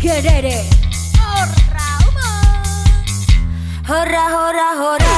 gerere Horra, humor. Horra, horra, horra